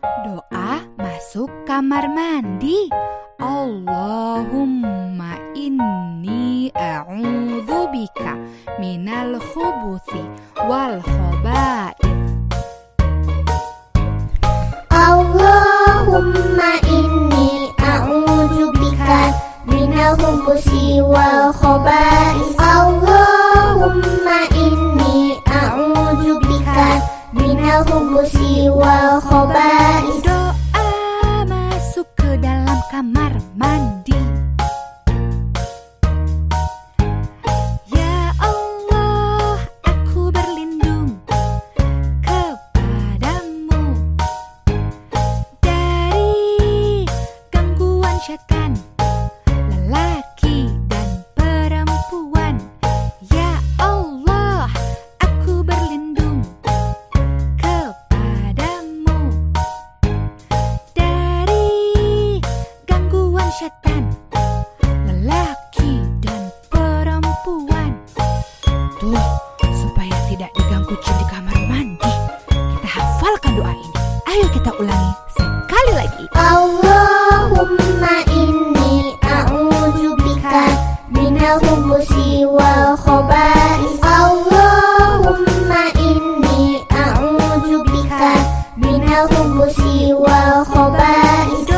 Doa masuk kamar mandi. Allahumma inni a'udzubika minal khubuthi wal khaba'ith. Allahumma inni a'udzubika minal khubuthi wal khaba'is Allahumma inni minal khubuthi wal setan Lelaki dan perempuan. Tuh, supaya tidak diganggu jin di kamar mandi Kita hafalkan doa ini. Ayo kita ulangi sekali lagi. Allahumma inni a'udzubika minal khubusi wal khobais Allahumma inni a'udzubika minal khubusi wal khobais